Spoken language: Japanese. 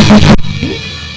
Thank you.